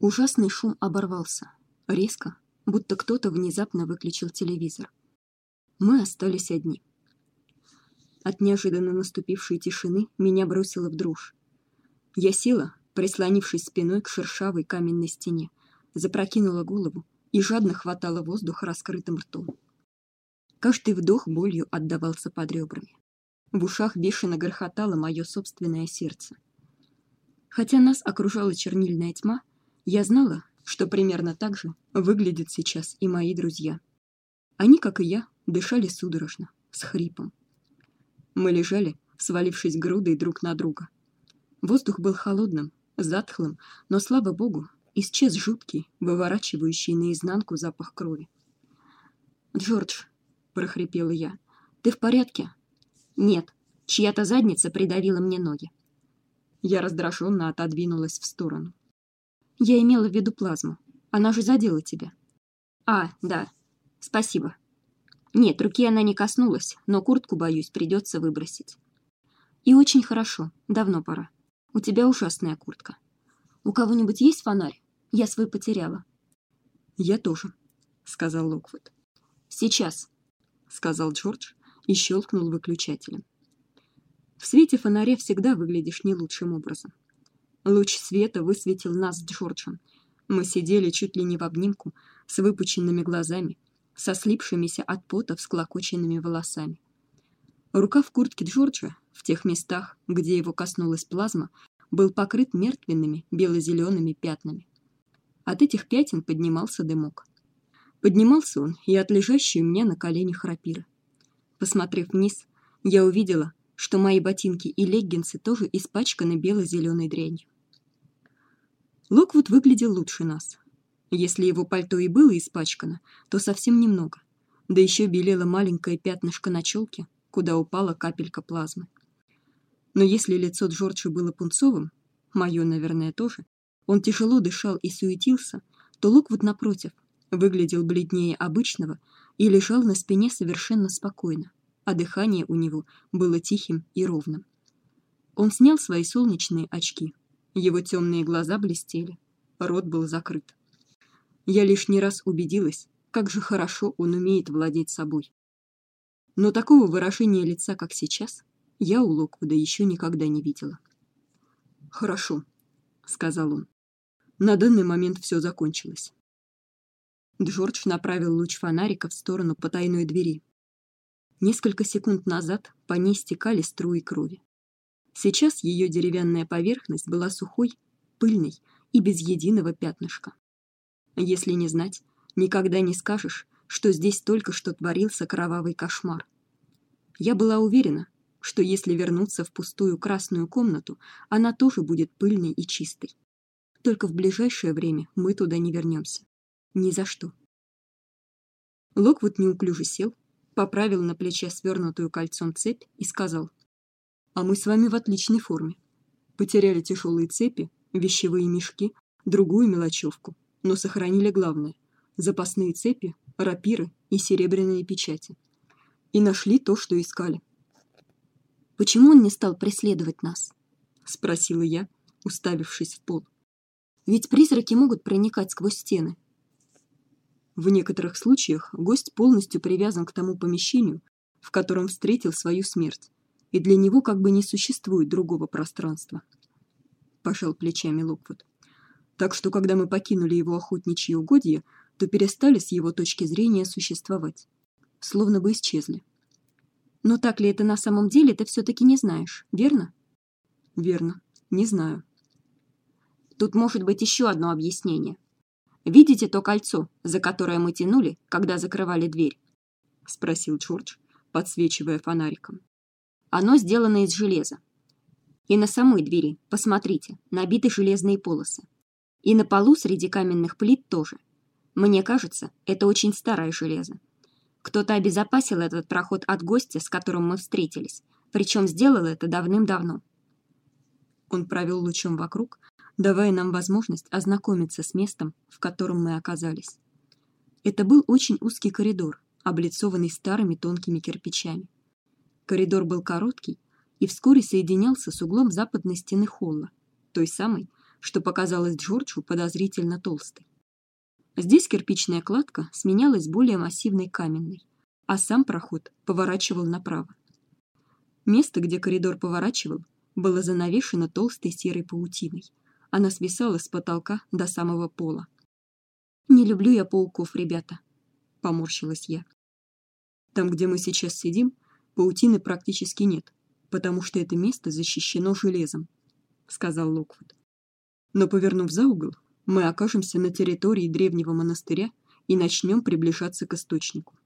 Ужасный шум оборвался. Резко, будто кто-то внезапно выключил телевизор. Мы остались одни. От неожиданно наступившей тишины меня бросило в дрожь. Я села, прислонившись спиной к шершавой каменной стене, запрокинула голову и жадно хватала воздух раскрытым ртом. Каждый вдох болью отдавался под ребрами. В ушах бешено грохотало мое собственное сердце. Хотя нас окружала чернильная тьма, я знала, что примерно так же выглядят сейчас и мои друзья. Они, как и я, дышали судорожно, с хрипом. Мы лежали, свалившись грудой друг на друга. Воздух был холодным, затхлым, но слава богу, исчез жуткий, выворачивающий наизнанку запах крови. Джордж, прохрипела я. Ты в порядке? Нет. Чья-то задница придавила мне ноги. Я раздраженно отодвинулась в сторону. Я имела в виду плазму. Она же задела тебя. А, да. Спасибо. Нет, руки она не коснулась, но куртку, боюсь, придется выбросить. И очень хорошо. Давно пора. У тебя ужасная куртка. У кого-нибудь есть фонарь? Я свой потеряла. Я тоже, сказал Локвуд. Сейчас, сказал Джордж и щелкнул выключателем. В свете фонаря всегда выглядишь не лучшим образом. Луч света высветил нас с Джорджем. Мы сидели чуть ли не в обнимку, с выпученными глазами, со слипшимися от пота всклокоченными волосами. Рука в куртке Джорджа, в тех местах, где его коснулась плазма, был покрыт мертвенными бело зелеными пятнами. От этих пятен поднимался дымок. Поднимался он и от лежащей у меня на коленях рапиры. Посмотрев вниз, я увидела, что мои ботинки и леггинсы тоже испачканы бело зеленой дрянью. Локвуд выглядел лучше нас. Если его пальто и было испачкано, то совсем немного. Да еще белело маленькое пятнышко на челке, куда упала капелька плазмы. Но если лицо Джорджа было пунцовым, мое, наверное, тоже, он тяжело дышал и суетился, то Локвуд напротив выглядел бледнее обычного и лежал на спине совершенно спокойно, а дыхание у него было тихим и ровным. Он снял свои солнечные очки. Его темные глаза блестели, рот был закрыт. Я лишний раз убедилась, как же хорошо он умеет владеть собой. Но такого выражения лица, как сейчас, я у Локвуда еще никогда не видела. Хорошо, сказал он. На данный момент все закончилось. Джордж направил луч фонарика в сторону потайной двери. Несколько секунд назад по ней стекали струи крови. Сейчас ее деревянная поверхность была сухой, пыльной и без единого пятнышка. Если не знать, никогда не скажешь, что здесь только что творился кровавый кошмар. Я была уверена, что если вернуться в пустую красную комнату, она тоже будет пыльной и чистой. Только в ближайшее время мы туда не вернемся. Ни за что. Локвуд неуклюже сел, поправил на плече свернутую кольцом цепь и сказал: "А мы с вами в отличной форме. Потеряли тяжелые цепи, вещевые мешки, другую мелочевку, но сохранили главное: запасные цепи, рапиры и серебряные печати. И нашли то, что искали. Почему он не стал преследовать нас? спросила я, уставившись в пол. Ведь призраки могут проникать сквозь стены. В некоторых случаях гость полностью привязан к тому помещению, в котором встретил свою смерть, и для него как бы не существует другого пространства. Пожал плечами Локвуд. Так что, когда мы покинули его охотничьи угодья, то перестали с его точки зрения существовать, словно бы исчезли. Но так ли это на самом деле, ты все таки не знаешь, верно? Верно, не знаю. Тут может быть еще одно объяснение. Видите то кольцо, за которое мы тянули, когда закрывали дверь? спросил Джордж, подсвечивая фонариком. Оно сделано из железа. И на самой двери, посмотрите, набиты железные полосы. И на полу среди каменных плит тоже. Мне кажется, это очень старое железо. Кто-то обезопасил этот проход от гостя, с которым мы встретились, причем сделал это давным-давно. Он провел лучом вокруг, давая нам возможность ознакомиться с местом, в котором мы оказались. Это был очень узкий коридор, облицованный старыми тонкими кирпичами. Коридор был короткий и вскоре соединялся с углом западной стены холла, той самой, что показалось Джорджу подозрительно толстой. Здесь кирпичная кладка сменялась более массивной каменной, а сам проход поворачивал направо. Место, где коридор поворачивал, было занавешено толстой серой паутиной. Она свисала с потолка до самого пола. Не люблю я пауков, ребята, поморщилась я. Там, где мы сейчас сидим, паутины практически нет, потому что это место защищено железом, сказал Локвуд. Но повернув за угол, мы окажемся на территории древнего монастыря и начнем приближаться к источнику.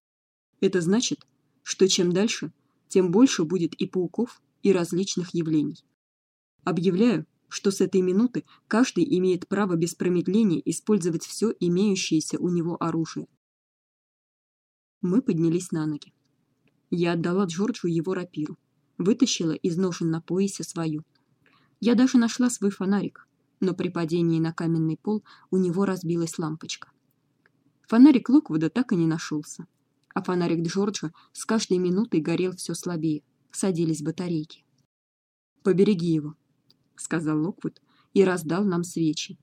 Это значит, что чем дальше, тем больше будет и пауков, и различных явлений. Объявляю, что с этой минуты каждый имеет право без промедления использовать все имеющееся у него оружие. Мы поднялись на ноги. Я отдала Джорджу его рапиру, вытащила из ножен на поясе свою. Я даже нашла свой фонарик, но при падении на каменный пол у него разбилась лампочка. Фонарик Локвуда так и не нашелся, а фонарик Джорджа с каждой минутой горел все слабее, садились батарейки. Побереги его, сказал Локвуд и раздал нам свечи.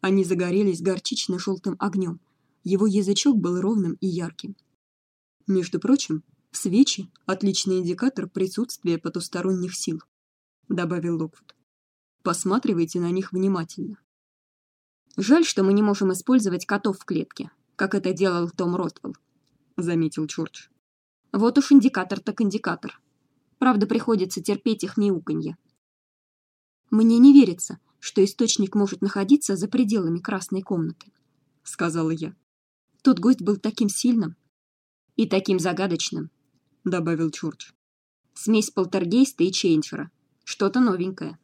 Они загорелись горчично желтым огнем. Его язычок был ровным и ярким. Между прочим, свечи отличный индикатор присутствия потусторонних сил, добавил Локвуд. Посматривайте на них внимательно. Жаль, что мы не можем использовать котов в клетке, как это делал Том Ротвелл, заметил Джордж. Вот уж индикатор так индикатор. Правда, приходится терпеть их мяуканье. Мне не верится, что источник может находиться за пределами красной комнаты, сказала я. Тот гость был таким сильным и таким загадочным, добавил Чурч. Смесь полтергейста и чейнджера. Что-то новенькое.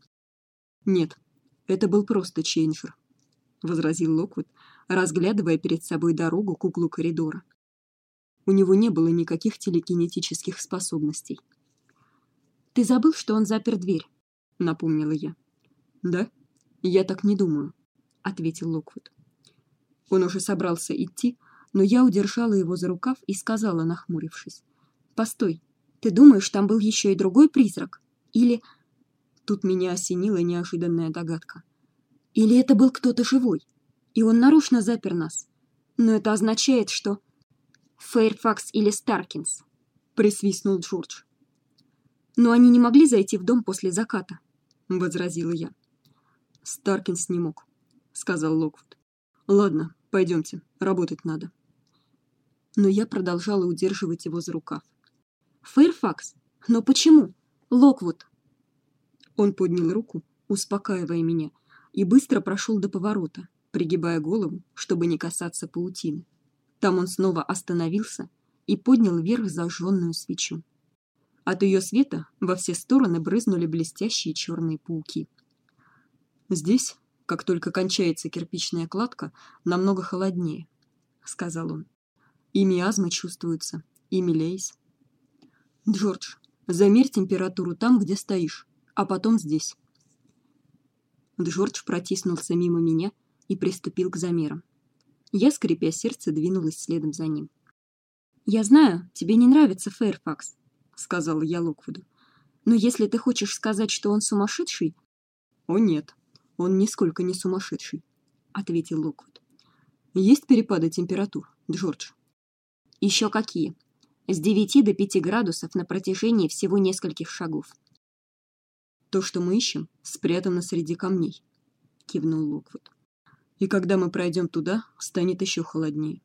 Нет, это был просто чейнджер, возразил Локвуд, разглядывая перед собой дорогу к углу коридора. У него не было никаких телекинетических способностей. Ты забыл, что он запер дверь, напомнила я. Да? Я так не думаю, ответил Локвуд. Он уже собрался идти, но я удержала его за рукав и сказала, нахмурившись: "Постой. Ты думаешь, там был еще и другой призрак? Или Тут меня осенила неожиданная догадка. Или это был кто-то живой, и он нарочно запер нас. Но это означает, что Фейрфакс или Старкинс, присвистнул Джордж. Но они не могли зайти в дом после заката, возразила я. Старкинс не мог, сказал Локвуд. Ладно, пойдемте, работать надо. Но я продолжала удерживать его за рукав. Фэрфакс? Но почему? Локвуд. Он поднял руку, успокаивая меня, и быстро прошел до поворота, пригибая голову, чтобы не касаться паутины. Там он снова остановился и поднял вверх зажженную свечу. От ее света во все стороны брызнули блестящие черные пауки. Здесь, как только кончается кирпичная кладка, намного холоднее, сказал он. И миазмы чувствуются, и милейс. Джордж, замерь температуру там, где стоишь, а потом здесь. Джордж протиснулся мимо меня и приступил к замерам. Я, скрипя сердце, двинулась следом за ним. Я знаю, тебе не нравится Фэрфакс, сказала я Локвуду. Но если ты хочешь сказать, что он сумасшедший, о нет, он нисколько не сумасшедший, ответил Локвуд. Есть перепады температур, Джордж. Еще какие? С 9 до 5 градусов на протяжении всего нескольких шагов. То, что мы ищем, спрятано среди камней, кивнул Локвуд. И когда мы пройдем туда, станет еще холоднее.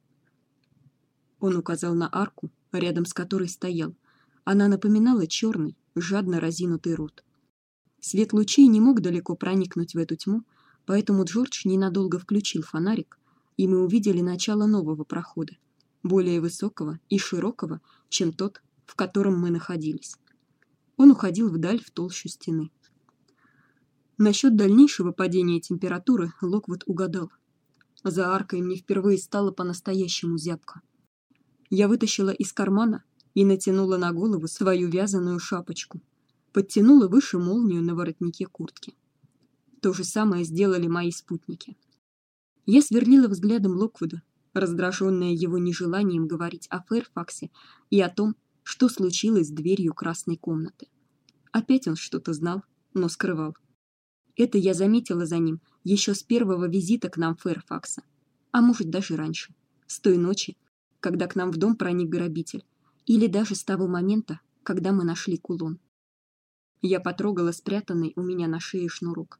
Он указал на арку, рядом с которой стоял. Она напоминала черный, жадно разинутый рот. Свет лучей не мог далеко проникнуть в эту тьму, поэтому Джордж ненадолго включил фонарик, и мы увидели начало нового прохода, более высокого и широкого, чем тот, в котором мы находились. Он уходил вдаль в толщу стены. Насчет дальнейшего падения температуры Локвуд угадал. За аркой мне впервые стало по-настоящему зябко. Я вытащила из кармана и натянула на голову свою вязаную шапочку, подтянула выше молнию на воротнике куртки. То же самое сделали мои спутники. Я сверлила взглядом Локвуда, раздраженная его нежеланием говорить о Фэрфаксе и о том, что случилось с дверью красной комнаты. Опять он что-то знал, но скрывал. Это я заметила за ним еще с первого визита к нам Фэрфакса, а может даже раньше, с той ночи, когда к нам в дом проник грабитель, или даже с того момента, когда мы нашли кулон. Я потрогала спрятанный у меня на шее шнурок.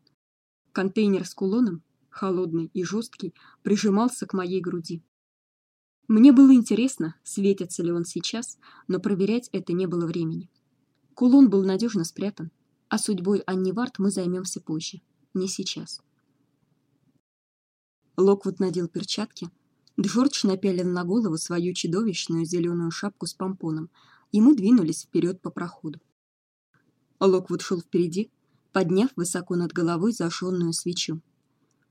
Контейнер с кулоном, холодный и жесткий, прижимался к моей груди. Мне было интересно, светится ли он сейчас, но проверять это не было времени. Кулон был надежно спрятан, а судьбой Анни Варт мы займемся позже, не сейчас. Локвуд надел перчатки, Джордж напялил на голову свою чудовищную зеленую шапку с помпоном, и мы двинулись вперед по проходу. Локвуд шел впереди, подняв высоко над головой зажженную свечу.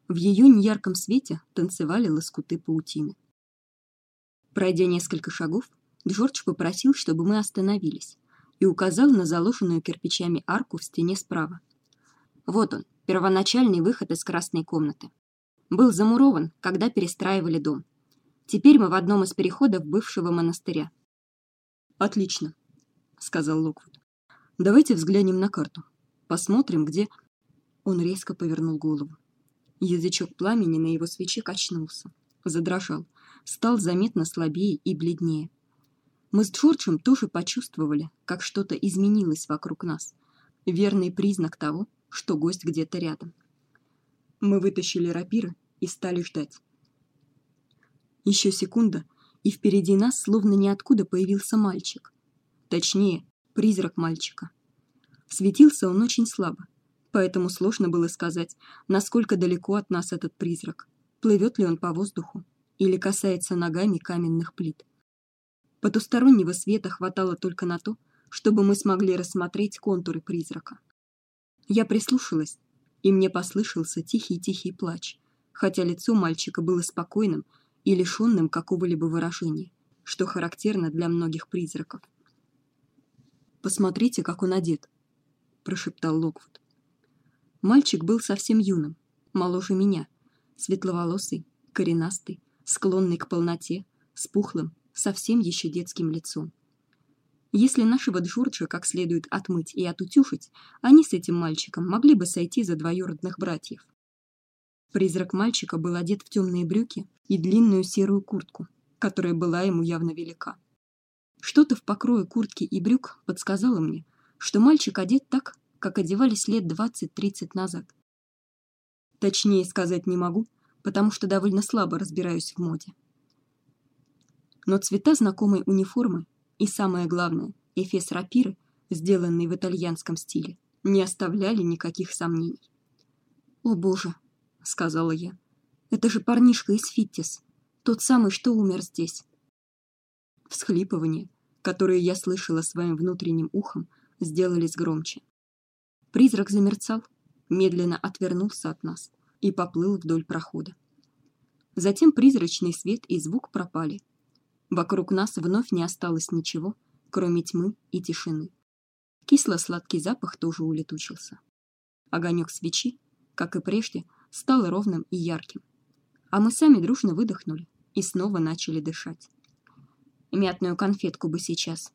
В ее неярком свете танцевали лоскуты паутины. Пройдя несколько шагов, Джордж попросил, чтобы мы остановились, и указал на заложенную кирпичами арку в стене справа. Вот он, первоначальный выход из красной комнаты. Был замурован, когда перестраивали дом. Теперь мы в одном из переходов бывшего монастыря. Отлично, сказал Локвуд. Давайте взглянем на карту. Посмотрим, где Он резко повернул голову. Язычок пламени на его свече качнулся, задрожал, стал заметно слабее и бледнее. Мы с Джорджем тоже почувствовали, как что-то изменилось вокруг нас. Верный признак того, что гость где-то рядом. Мы вытащили рапиры и стали ждать. Еще секунда, и впереди нас словно ниоткуда появился мальчик. Точнее, призрак мальчика. Светился он очень слабо, поэтому сложно было сказать, насколько далеко от нас этот призрак. Плывет ли он по воздуху или касается ногами каменных плит. Потустороннего света хватало только на то, чтобы мы смогли рассмотреть контуры призрака. Я прислушалась, и мне послышался тихий-тихий плач, хотя лицо мальчика было спокойным и лишённым какого-либо выражения, что характерно для многих призраков. Посмотрите, как он одет, прошептал Локвуд. Мальчик был совсем юным, моложе меня, светловолосый, коренастый, склонный к полноте, с пухлым, совсем еще детским лицом. Если нашего Джорджа как следует отмыть и отутюжить, они с этим мальчиком могли бы сойти за двоюродных братьев. Призрак мальчика был одет в темные брюки и длинную серую куртку, которая была ему явно велика. Что-то в покрое куртки и брюк подсказало мне, что мальчик одет так, как одевались лет 20-30 назад. Точнее сказать не могу, потому что довольно слабо разбираюсь в моде. Но цвета знакомой униформы и самое главное, эфес рапиры, сделанный в итальянском стиле, не оставляли никаких сомнений. "О, боже", сказала я. "Это же парнишка из Фиттис, тот самый, что умер здесь". Всхлипывания, которые я слышала своим внутренним ухом, сделались громче. Призрак замерцал, медленно отвернулся от нас и поплыл вдоль прохода. Затем призрачный свет и звук пропали. Вокруг нас вновь не осталось ничего, кроме тьмы и тишины. Кисло-сладкий запах тоже улетучился. Огонек свечи, как и прежде, стал ровным и ярким. А мы сами дружно выдохнули и снова начали дышать. Мятную конфетку бы сейчас.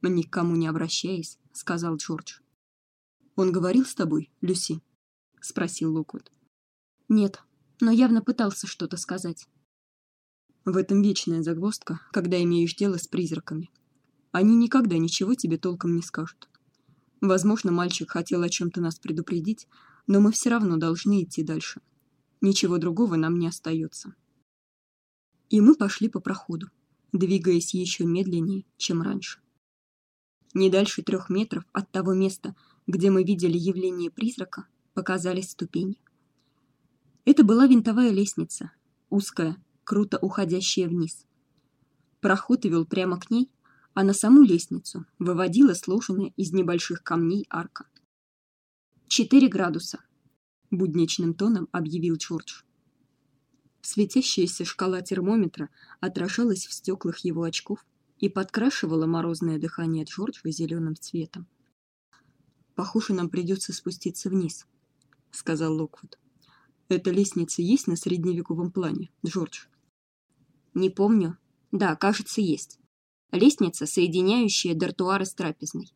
Ни к кому не обращаясь, сказал Джордж. Он говорил с тобой, Люси? спросил Локвуд. Нет, но явно пытался что-то сказать. В этом вечная загвоздка, когда имеешь дело с призраками. Они никогда ничего тебе толком не скажут. Возможно, мальчик хотел о чем то нас предупредить, но мы все равно должны идти дальше. Ничего другого нам не остается. И мы пошли по проходу двигаясь еще медленнее, чем раньше. Не дальше трех метров от того места, где мы видели явление призрака, показались ступени. Это была винтовая лестница, узкая, круто уходящая вниз. Проход вел прямо к ней, а на саму лестницу выводила сложенная из небольших камней арка. «Четыре градуса», — будничным тоном объявил Джордж. Светящаяся шкала термометра отражалась в стеклах его очков и подкрашивала морозное дыхание Джорджа зеленым цветом. Похоже, нам придется спуститься вниз, сказал Локвуд. Эта лестница есть на средневековом плане, Джордж? Не помню. Да, кажется, есть. Лестница, соединяющая дартуары с трапезной.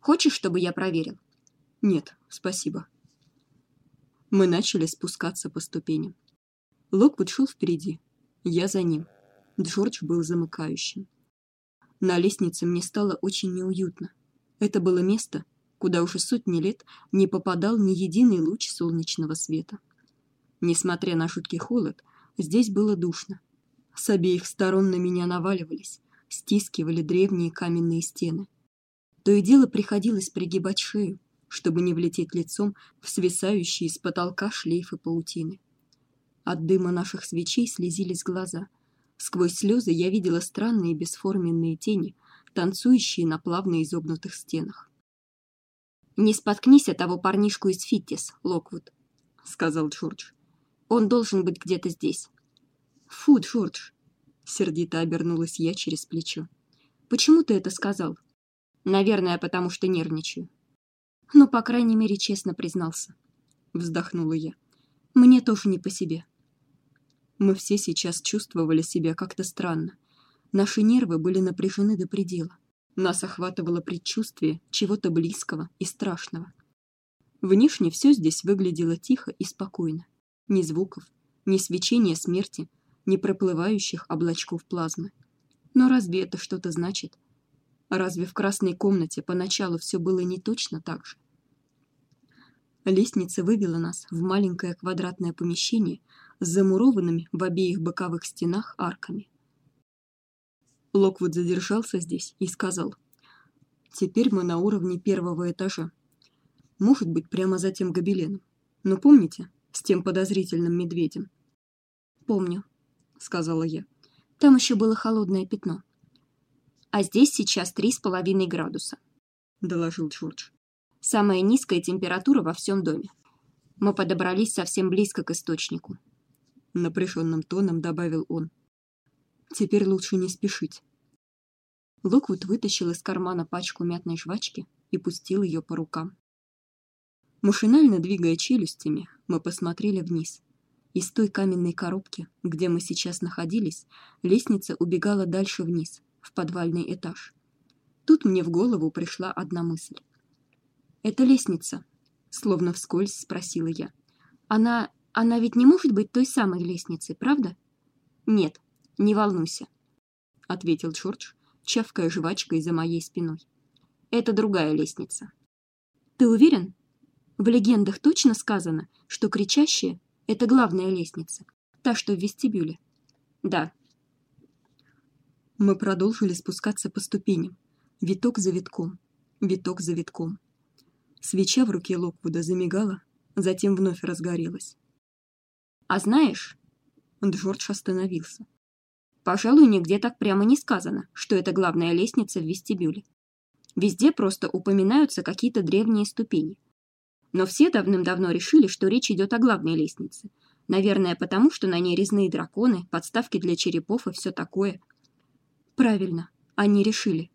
Хочешь, чтобы я проверил? Нет, спасибо. Мы начали спускаться по ступеням. Локвуд шел впереди, я за ним. Джордж был замыкающим. На лестнице мне стало очень неуютно. Это было место, куда уже сотни лет не попадал ни единый луч солнечного света. Несмотря на жуткий холод, здесь было душно. С обеих сторон на меня наваливались, стискивали древние каменные стены. То и дело приходилось пригибать шею, чтобы не влететь лицом в свисающие с потолка шлейфы паутины. От дыма наших свечей слезились глаза. Сквозь слезы я видела странные бесформенные тени, танцующие на плавно изогнутых стенах. Не споткнись от того парнишку из Фиттис, Локвуд, сказал Джордж. Он должен быть где-то здесь. Фу, Джордж, сердито обернулась я через плечо. Почему ты это сказал? Наверное, потому что нервничаю. Ну, по крайней мере, честно признался. Вздохнула я. Мне тоже не по себе. Мы все сейчас чувствовали себя как-то странно. Наши нервы были напряжены до предела. Нас охватывало предчувствие чего-то близкого и страшного. Внешне все здесь выглядело тихо и спокойно. Ни звуков, ни свечения смерти, ни проплывающих облачков плазмы. Но разве это что-то значит? Разве в красной комнате поначалу все было не точно так же? Лестница вывела нас в маленькое квадратное помещение с замурованными в обеих боковых стенах арками. Локвуд задержался здесь и сказал: "Теперь мы на уровне первого этажа. Может быть, прямо за тем гобеленом. Но помните, с тем подозрительным медведем?" "Помню", сказала я. "Там еще было холодное пятно" а здесь сейчас три с половиной градуса, доложил Джордж. Самая низкая температура во всем доме. Мы подобрались совсем близко к источнику. Напряженным тоном добавил он. Теперь лучше не спешить. Локвуд вытащил из кармана пачку мятной жвачки и пустил ее по рукам. Машинально двигая челюстями, мы посмотрели вниз. Из той каменной коробки, где мы сейчас находились, лестница убегала дальше вниз, в подвальный этаж. Тут мне в голову пришла одна мысль. Это лестница, словно вскользь спросила я. Она, она ведь не может быть той самой лестницей, правда? Нет, не волнуйся, ответил Джордж, чавкая жвачкой за моей спиной. Это другая лестница. Ты уверен? В легендах точно сказано, что кричащая это главная лестница, та, что в вестибюле. Да, мы продолжили спускаться по ступеням, виток за витком, виток за витком. Свеча в руке Локвуда замигала, затем вновь разгорелась. А знаешь, Джордж остановился. Пожалуй, нигде так прямо не сказано, что это главная лестница в вестибюле. Везде просто упоминаются какие-то древние ступени. Но все давным-давно решили, что речь идет о главной лестнице. Наверное, потому что на ней резные драконы, подставки для черепов и все такое. Правильно, они решили.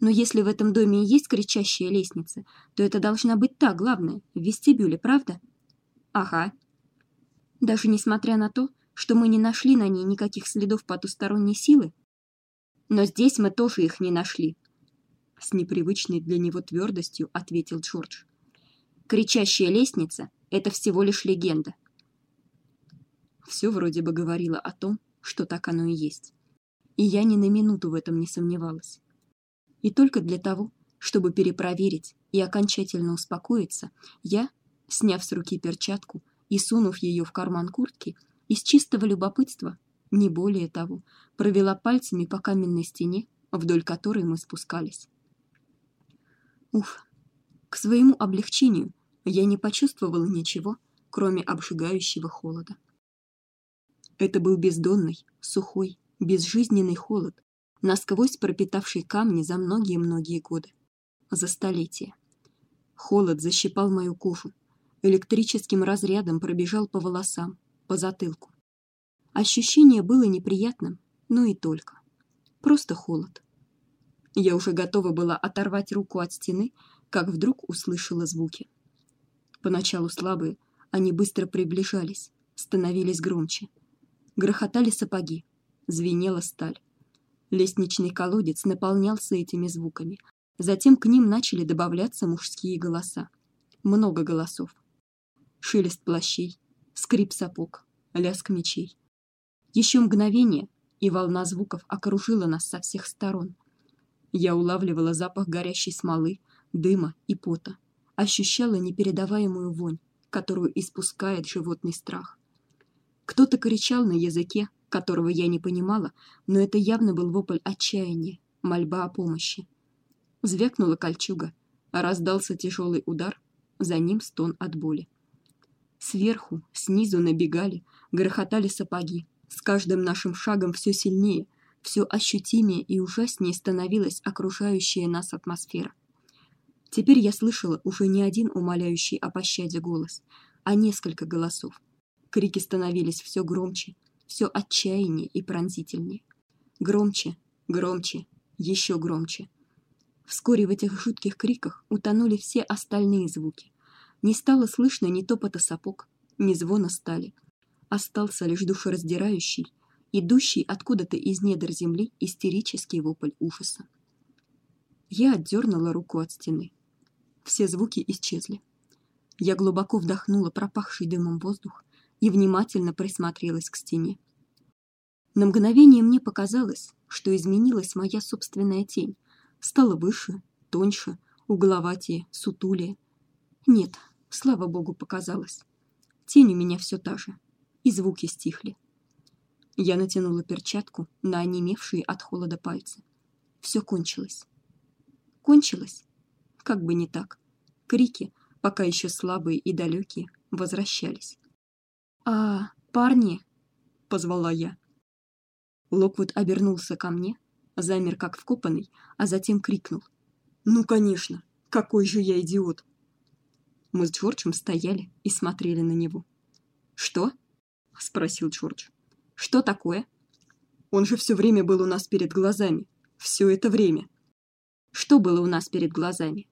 Но если в этом доме и есть кричащая лестница, то это должна быть та главная, в вестибюле, правда? Ага. Даже несмотря на то, что мы не нашли на ней никаких следов потусторонней силы, но здесь мы тоже их не нашли. С непривычной для него твердостью ответил Джордж. Кричащая лестница это всего лишь легенда. Все вроде бы говорило о том, что так оно и есть и я ни на минуту в этом не сомневалась. И только для того, чтобы перепроверить и окончательно успокоиться, я, сняв с руки перчатку и сунув ее в карман куртки, из чистого любопытства, не более того, провела пальцами по каменной стене, вдоль которой мы спускались. Уф. К своему облегчению я не почувствовала ничего, кроме обжигающего холода. Это был бездонный, сухой, безжизненный холод, насквозь пропитавший камни за многие-многие годы, за столетия. Холод защипал мою кожу, электрическим разрядом пробежал по волосам, по затылку. Ощущение было неприятным, но и только. Просто холод. Я уже готова была оторвать руку от стены, как вдруг услышала звуки. Поначалу слабые, они быстро приближались, становились громче. Грохотали сапоги, звенела сталь. Лестничный колодец наполнялся этими звуками. Затем к ним начали добавляться мужские голоса. Много голосов. шелест плащей, скрип сапог, лязг мечей. Еще мгновение, и волна звуков окружила нас со всех сторон. Я улавливала запах горящей смолы, дыма и пота, ощущала непередаваемую вонь, которую испускает животный страх. Кто-то кричал на языке, которого я не понимала, но это явно был вопль отчаяния, мольба о помощи. Звякнула кольчуга, раздался тяжелый удар, за ним стон от боли. Сверху, снизу набегали, грохотали сапоги. С каждым нашим шагом все сильнее, все ощутимее и ужаснее становилась окружающая нас атмосфера. Теперь я слышала уже не один умоляющий о пощаде голос, а несколько голосов. Крики становились все громче, все отчаяннее и пронзительнее. Громче, громче, еще громче. Вскоре в этих жутких криках утонули все остальные звуки. Не стало слышно ни топота сапог, ни звона стали. Остался лишь душераздирающий, идущий откуда-то из недр земли истерический вопль ужаса. Я отдернула руку от стены. Все звуки исчезли. Я глубоко вдохнула пропахший дымом воздух и внимательно присмотрелась к стене. На мгновение мне показалось, что изменилась моя собственная тень, стала выше, тоньше, угловатее, сутулее. Нет, слава богу, показалось. Тень у меня все та же, и звуки стихли. Я натянула перчатку на онемевшие от холода пальцы. Все кончилось. Кончилось? Как бы не так. Крики, пока еще слабые и далекие, возвращались. А, парни, позвала я. Локвуд обернулся ко мне, замер как вкопанный, а затем крикнул: "Ну, конечно, какой же я идиот!" Мы с Джорджем стояли и смотрели на него. "Что?" спросил Джордж. "Что такое?" Он же все время был у нас перед глазами. Все это время. Что было у нас перед глазами?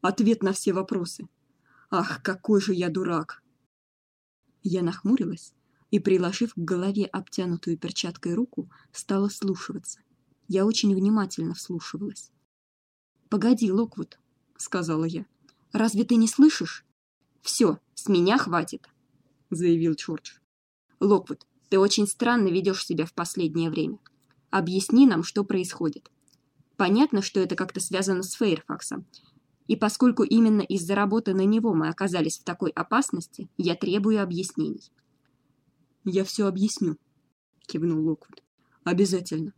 Ответ на все вопросы. Ах, какой же я дурак. Я нахмурилась и, приложив к голове обтянутую перчаткой руку, стала слушаться. Я очень внимательно вслушивалась. Погоди, Локвуд, сказала я. Разве ты не слышишь? Все, с меня хватит, заявил Чорч. Локвуд, ты очень странно ведешь себя в последнее время. Объясни нам, что происходит. Понятно, что это как-то связано с Фейрфаксом. И поскольку именно из-за работы на него мы оказались в такой опасности, я требую объяснений. Я все объясню, кивнул Локвуд. Обязательно.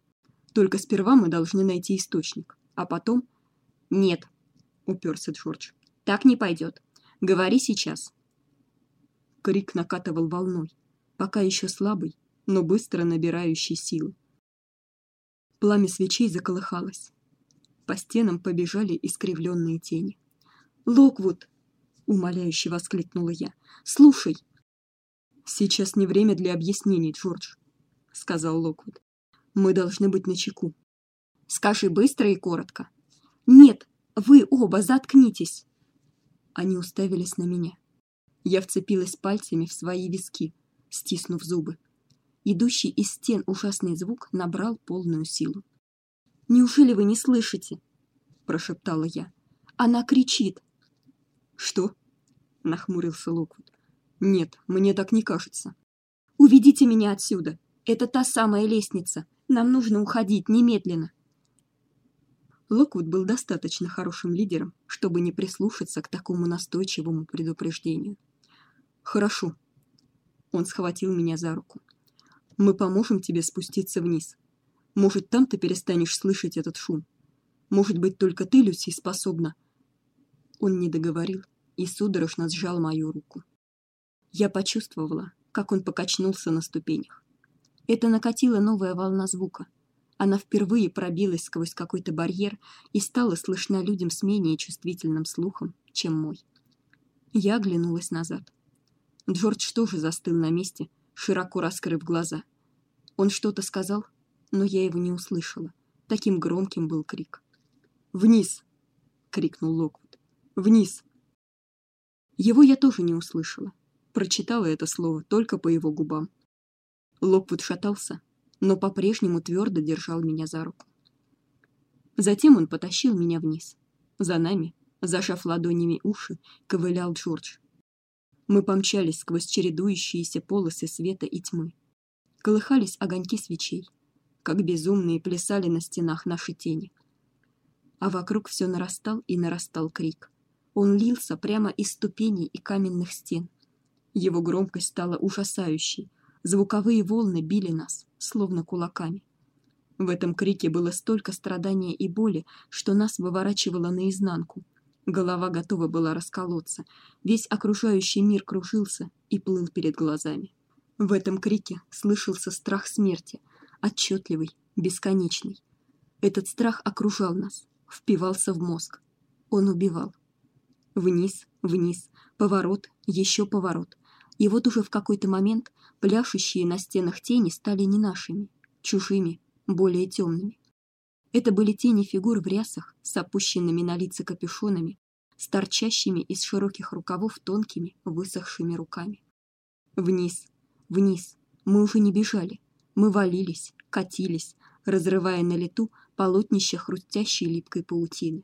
Только сперва мы должны найти источник, а потом Нет, уперся Джордж. Так не пойдет. Говори сейчас. Крик накатывал волной, пока еще слабый, но быстро набирающий силы. Пламя свечей заколыхалось. По стенам побежали искривленные тени. Локвуд, умоляюще воскликнула я. Слушай. Сейчас не время для объяснений, Джордж, сказал Локвуд. Мы должны быть начеку. Скажи быстро и коротко. Нет, вы оба заткнитесь. Они уставились на меня. Я вцепилась пальцами в свои виски, стиснув зубы. Идущий из стен ужасный звук набрал полную силу. Неужели вы не слышите? прошептала я. Она кричит. Что? нахмурился Локвуд. Нет, мне так не кажется. Уведите меня отсюда. Это та самая лестница. Нам нужно уходить немедленно. Локвуд был достаточно хорошим лидером, чтобы не прислушаться к такому настойчивому предупреждению. Хорошо. Он схватил меня за руку. Мы поможем тебе спуститься вниз. Может, там ты перестанешь слышать этот шум. Может быть, только ты, Люси, способна. Он не договорил и судорожно сжал мою руку. Я почувствовала, как он покачнулся на ступенях. Это накатила новая волна звука, она впервые пробилась сквозь какой-то барьер и стала слышна людям с менее чувствительным слухом, чем мой. Я оглянулась назад. Джордж тоже застыл на месте, широко раскрыв глаза. Он что-то сказал, но я его не услышала. Таким громким был крик. "Вниз!" крикнул Локвуд. "Вниз!" Его я тоже не услышала. Прочитала это слово только по его губам. Локвуд шатался, но по-прежнему твердо держал меня за руку. Затем он потащил меня вниз. За нами, зажав ладонями уши, ковылял Джордж. Мы помчались сквозь чередующиеся полосы света и тьмы. Колыхались огоньки свечей, как безумные плясали на стенах наши тени. А вокруг все нарастал и нарастал крик. Он лился прямо из ступеней и каменных стен. Его громкость стала ужасающей. Звуковые волны били нас, словно кулаками. В этом крике было столько страдания и боли, что нас выворачивало наизнанку. Голова готова была расколоться, весь окружающий мир кружился и плыл перед глазами. В этом крике слышался страх смерти, отчетливый, бесконечный. Этот страх окружал нас, впивался в мозг. Он убивал. Вниз, вниз, поворот, еще поворот. И вот уже в какой-то момент пляшущие на стенах тени стали не нашими, чужими, более темными. Это были тени фигур в рясах с опущенными на лица капюшонами, с торчащими из широких рукавов тонкими высохшими руками. Вниз, вниз. Мы уже не бежали, мы валились, катились, разрывая на лету полотнища хрустящей липкой паутины.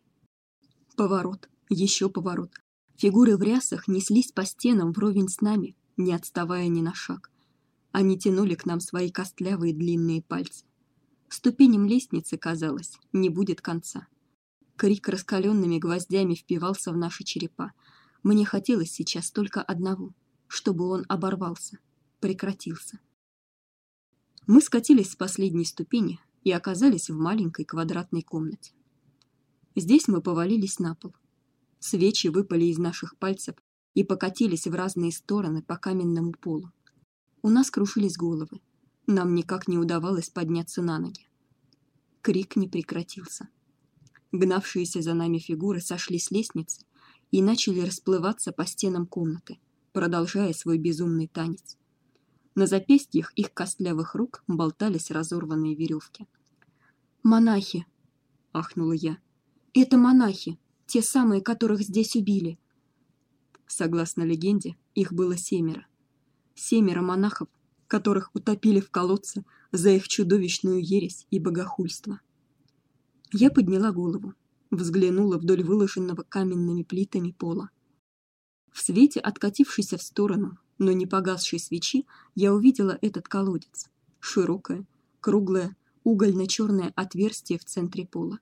Поворот, еще поворот. Фигуры в рясах неслись по стенам вровень с нами, не отставая ни на шаг. Они тянули к нам свои костлявые длинные пальцы. Ступеням лестницы, казалось, не будет конца. Крик раскаленными гвоздями впивался в наши черепа. Мне хотелось сейчас только одного, чтобы он оборвался, прекратился. Мы скатились с последней ступени и оказались в маленькой квадратной комнате. Здесь мы повалились на пол. Свечи выпали из наших пальцев и покатились в разные стороны по каменному полу. У нас крушились головы. Нам никак не удавалось подняться на ноги. Крик не прекратился. Гнавшиеся за нами фигуры сошли с лестницы и начали расплываться по стенам комнаты, продолжая свой безумный танец. На запястьях их костлявых рук болтались разорванные веревки. Монахи, ахнула я. Это монахи, те самые, которых здесь убили. Согласно легенде, их было семеро. Семеро монахов, которых утопили в колодце за их чудовищную ересь и богохульство. Я подняла голову, взглянула вдоль выложенного каменными плитами пола. В свете откатившейся в сторону, но не погасшей свечи, я увидела этот колодец, широкое, круглое, угольно черное отверстие в центре пола.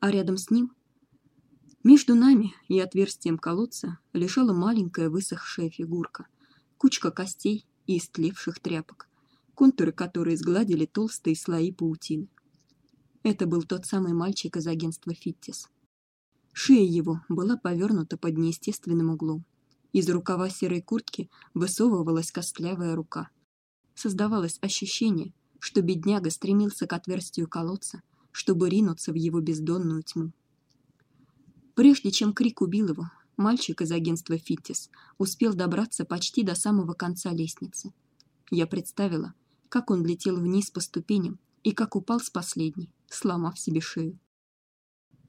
А рядом с ним, между нами и отверстием колодца, лежала маленькая высохшая фигурка, кучка костей и истлевших тряпок, контуры которой сгладили толстые слои паутины. Это был тот самый мальчик из агентства Фиттис. Шея его была повернута под неестественным углом. Из рукава серой куртки высовывалась костлявая рука. Создавалось ощущение, что бедняга стремился к отверстию колодца, чтобы ринуться в его бездонную тьму. Прежде чем крик убил его, Мальчик из агентства Фиттис успел добраться почти до самого конца лестницы. Я представила, как он летел вниз по ступеням и как упал с последней, сломав себе шею.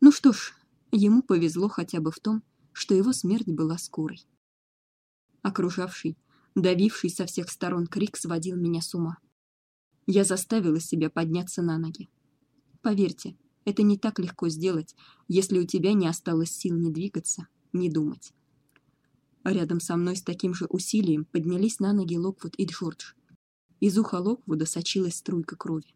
Ну что ж, ему повезло хотя бы в том, что его смерть была скорой. Окружавший, давивший со всех сторон крик сводил меня с ума. Я заставила себя подняться на ноги. Поверьте, это не так легко сделать, если у тебя не осталось сил не двигаться, не думать. Рядом со мной с таким же усилием поднялись на ноги Локвуд и Джордж. Из уха Локвуда сочилась струйка крови.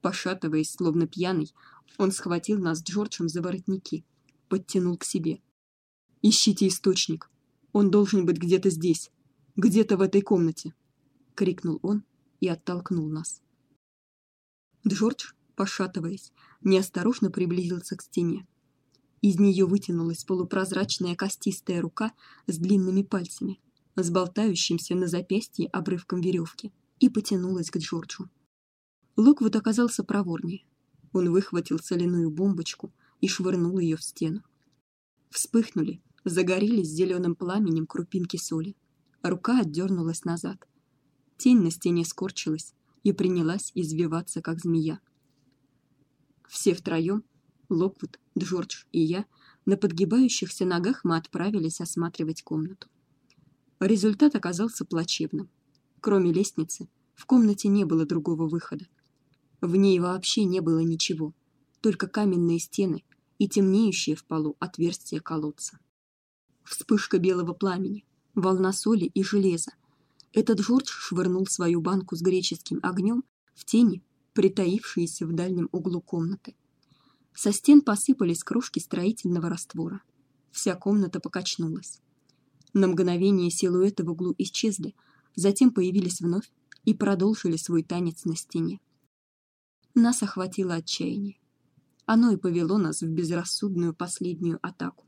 Пошатываясь, словно пьяный, он схватил нас с Джорджем за воротники, подтянул к себе. Ищите источник. Он должен быть где-то здесь, где-то в этой комнате, крикнул он и оттолкнул нас. Джордж, пошатываясь, неосторожно приблизился к стене. Из нее вытянулась полупрозрачная костистая рука с длинными пальцами, с болтающимся на запястье обрывком веревки, и потянулась к Джорджу. Локвуд оказался проворнее. Он выхватил соляную бомбочку и швырнул ее в стену. Вспыхнули, загорелись зеленым пламенем крупинки соли. Рука отдернулась назад. Тень на стене скорчилась и принялась извиваться, как змея. Все втроем Локвуд, Джордж и я на подгибающихся ногах мы отправились осматривать комнату. Результат оказался плачевным. Кроме лестницы, в комнате не было другого выхода. В ней вообще не было ничего, только каменные стены и темнеющее в полу отверстие колодца. Вспышка белого пламени, волна соли и железа. Этот Жорж швырнул свою банку с греческим огнем в тени, притаившиеся в дальнем углу комнаты. Со стен посыпались крошки строительного раствора. Вся комната покачнулась. На мгновение силуэты в углу исчезли, затем появились вновь и продолжили свой танец на стене. Нас охватило отчаяние. Оно и повело нас в безрассудную последнюю атаку.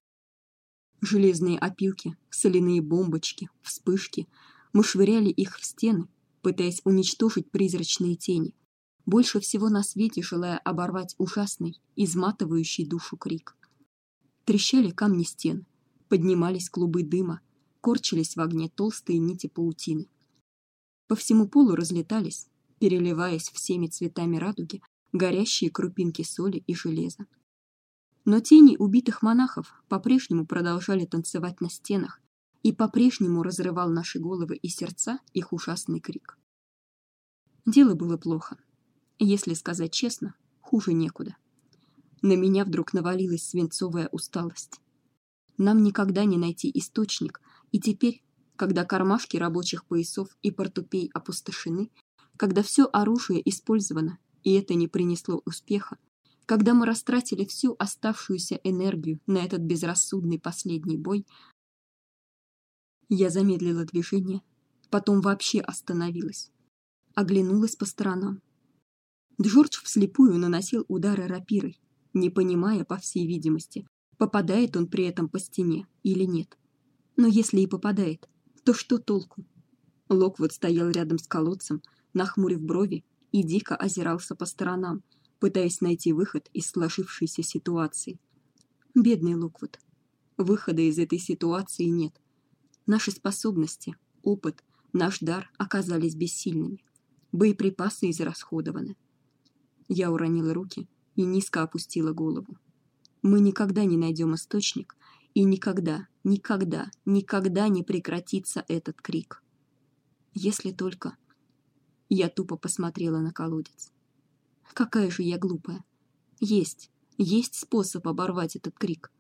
Железные опилки, соляные бомбочки, вспышки, мы швыряли их в стены, пытаясь уничтожить призрачные тени, больше всего на свете желая оборвать ужасный, изматывающий душу крик. Трещали камни стен, поднимались клубы дыма, корчились в огне толстые нити паутины. По всему полу разлетались, переливаясь всеми цветами радуги, горящие крупинки соли и железа. Но тени убитых монахов по-прежнему продолжали танцевать на стенах, и по-прежнему разрывал наши головы и сердца их ужасный крик. Дело было плохо. Если сказать честно, хуже некуда. На меня вдруг навалилась свинцовая усталость. Нам никогда не найти источник, и теперь, когда кармашки рабочих поясов и портупей опустошены, когда все оружие использовано, и это не принесло успеха, когда мы растратили всю оставшуюся энергию на этот безрассудный последний бой, я замедлила движение, потом вообще остановилась, оглянулась по сторонам. Джордж вслепую наносил удары рапирой, не понимая, по всей видимости, попадает он при этом по стене или нет. Но если и попадает, то что толку? Локвуд стоял рядом с колодцем, нахмурив брови и дико озирался по сторонам, пытаясь найти выход из сложившейся ситуации. Бедный Локвуд. Выхода из этой ситуации нет. Наши способности, опыт, наш дар оказались бессильными. Боеприпасы израсходованы. Я уронила руки и низко опустила голову. Мы никогда не найдем источник, и никогда, никогда, никогда не прекратится этот крик. Если только я тупо посмотрела на колодец. Какая же я глупая. Есть, есть способ оборвать этот крик.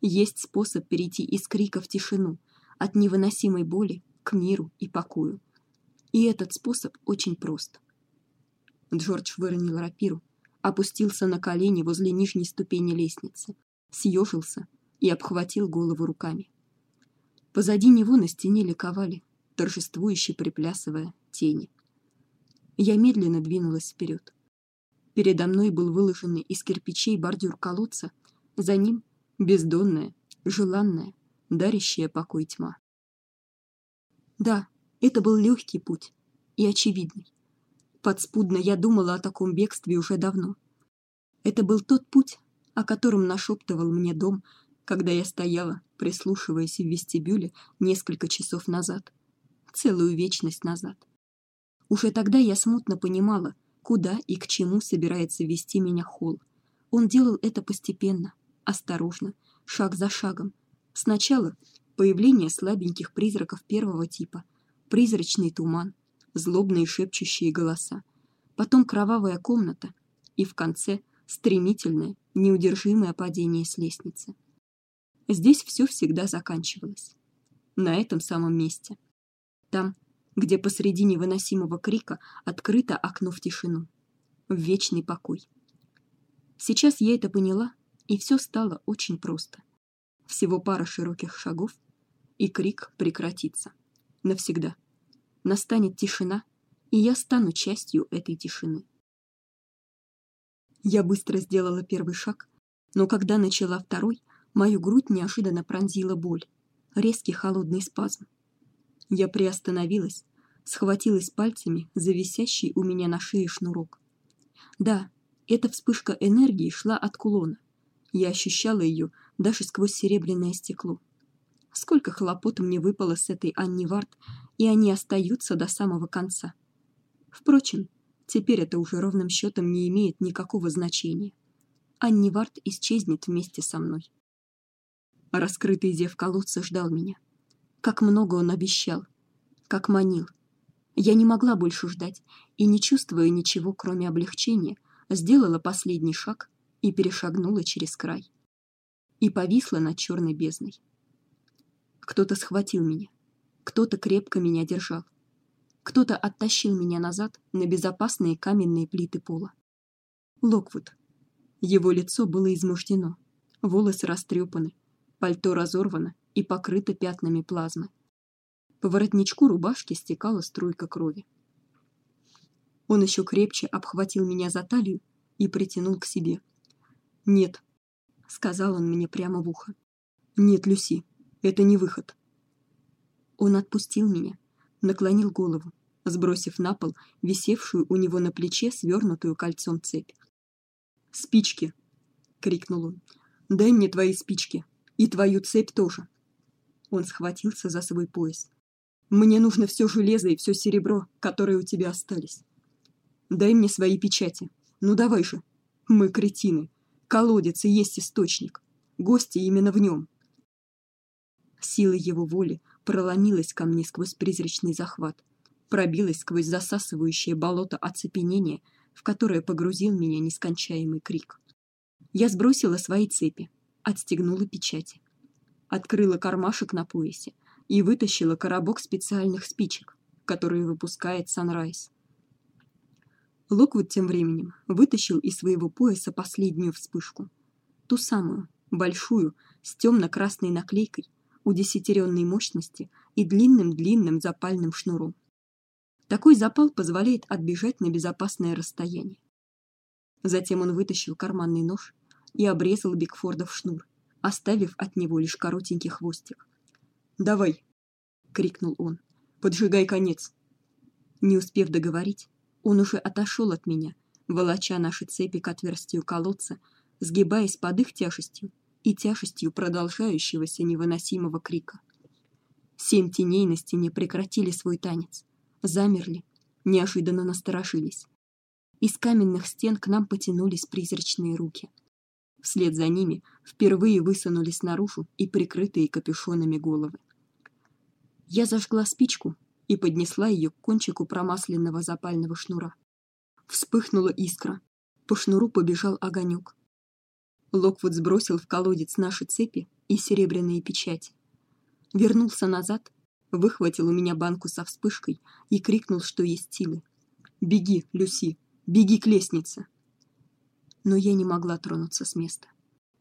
Есть способ перейти из крика в тишину, от невыносимой боли к миру и покою. И этот способ очень прост. Джордж выронил рапиру, опустился на колени возле нижней ступени лестницы, съежился и обхватил голову руками. Позади него на стене ликовали, торжествующе приплясывая тени. Я медленно двинулась вперед. Передо мной был выложенный из кирпичей бордюр колодца, за ним бездонная, желанная, дарящая покой тьма. Да, это был легкий путь и очевидный. Подспудно я думала о таком бегстве уже давно. Это был тот путь, о котором нашептывал мне дом, когда я стояла, прислушиваясь в вестибюле несколько часов назад, целую вечность назад. Уже тогда я смутно понимала, куда и к чему собирается вести меня Холл. Он делал это постепенно, осторожно, шаг за шагом, Сначала появление слабеньких призраков первого типа, призрачный туман, злобные шепчущие голоса, потом кровавая комната и в конце стремительное, неудержимое падение с лестницы. Здесь все всегда заканчивалось. На этом самом месте. Там, где посреди невыносимого крика открыто окно в тишину, в вечный покой. Сейчас я это поняла, и все стало очень просто. Всего пара широких шагов, и крик прекратится навсегда. Настанет тишина, и я стану частью этой тишины. Я быстро сделала первый шаг, но когда начала второй, мою грудь неожиданно пронзила боль, резкий холодный спазм. Я приостановилась, схватилась пальцами за висящий у меня на шее шнурок. Да, эта вспышка энергии шла от кулона. Я ощущала ее даже сквозь серебряное стекло. Сколько хлопот мне выпало с этой Анни Варт, и они остаются до самого конца. Впрочем, теперь это уже ровным счетом не имеет никакого значения. Анни Варт исчезнет вместе со мной. Раскрытый зев колодца ждал меня. Как много он обещал, как манил. Я не могла больше ждать и, не чувствуя ничего, кроме облегчения, сделала последний шаг и перешагнула через край и повисла над черной бездной. Кто-то схватил меня, Кто-то крепко меня держал. Кто-то оттащил меня назад на безопасные каменные плиты пола. Локвуд. Его лицо было измождено, волосы растрепаны, пальто разорвано и покрыто пятнами плазмы. По воротничку рубашки стекала струйка крови. Он еще крепче обхватил меня за талию и притянул к себе. "Нет", сказал он мне прямо в ухо. "Нет, Люси, это не выход". Он отпустил меня, наклонил голову, сбросив на пол висевшую у него на плече свернутую кольцом цепь. "Спички", крикнул он. "Дай мне твои спички и твою цепь тоже". Он схватился за свой пояс. Мне нужно все железо и все серебро, которые у тебя остались. Дай мне свои печати. Ну давай же. Мы кретины. Колодец и есть источник. Гости именно в нем. Сила его воли проломилась ко мне сквозь призрачный захват, пробилась сквозь засасывающее болото оцепенения, в которое погрузил меня нескончаемый крик. Я сбросила свои цепи, отстегнула печати, открыла кармашек на поясе, и вытащила коробок специальных спичек, которые выпускает Sunrise. Локвуд тем временем вытащил из своего пояса последнюю вспышку, ту самую, большую, с темно красной наклейкой, удесятеренной мощности и длинным-длинным запальным шнуром. Такой запал позволяет отбежать на безопасное расстояние. Затем он вытащил карманный нож и обрезал Бигфорда в шнур, оставив от него лишь коротенький хвостик. Давай, крикнул он. Поджигай конец. Не успев договорить, он уже отошел от меня, волоча наши цепи к отверстию колодца, сгибаясь под их тяжестью и тяжестью продолжающегося невыносимого крика. Семь теней на стене прекратили свой танец, замерли, неожиданно насторожились. Из каменных стен к нам потянулись призрачные руки. Вслед за ними впервые высунулись наружу и прикрытые капюшонами головы. Я зажгла спичку и поднесла ее к кончику промасленного запального шнура. Вспыхнула искра. По шнуру побежал огонек. Локвуд сбросил в колодец наши цепи и серебряные печати. Вернулся назад, выхватил у меня банку со вспышкой и крикнул, что есть силы: "Беги, Люси, беги к лестнице!" но я не могла тронуться с места.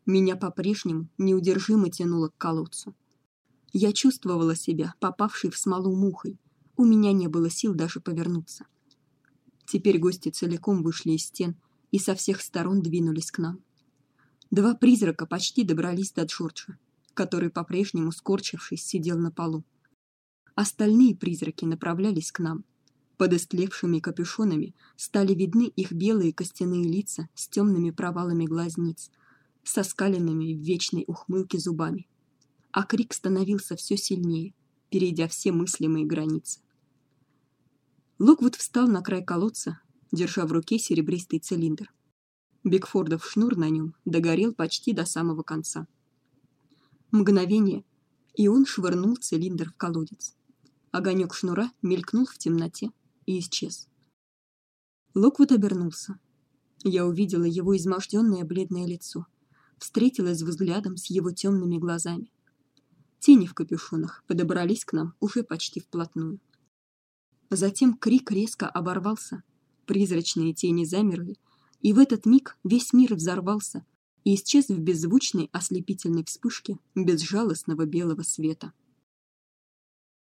Меня по-прежнему неудержимо тянуло к колодцу. Я чувствовала себя попавшей в смолу мухой. У меня не было сил даже повернуться. Теперь гости целиком вышли из стен и со всех сторон двинулись к нам. Два призрака почти добрались до Джорджа, который по-прежнему скорчившись сидел на полу. Остальные призраки направлялись к нам, под истлевшими капюшонами стали видны их белые костяные лица с темными провалами глазниц, со скаленными в вечной ухмылке зубами. А крик становился все сильнее, перейдя все мыслимые границы. Локвуд встал на край колодца, держа в руке серебристый цилиндр. Бигфордов шнур на нем догорел почти до самого конца. Мгновение, и он швырнул цилиндр в колодец. Огонек шнура мелькнул в темноте и исчез. Локвуд обернулся. Я увидела его изможденное бледное лицо, встретилась взглядом с его темными глазами. Тени в капюшонах подобрались к нам уже почти вплотную. Затем крик резко оборвался, призрачные тени замерли, и в этот миг весь мир взорвался и исчез в беззвучной ослепительной вспышке безжалостного белого света.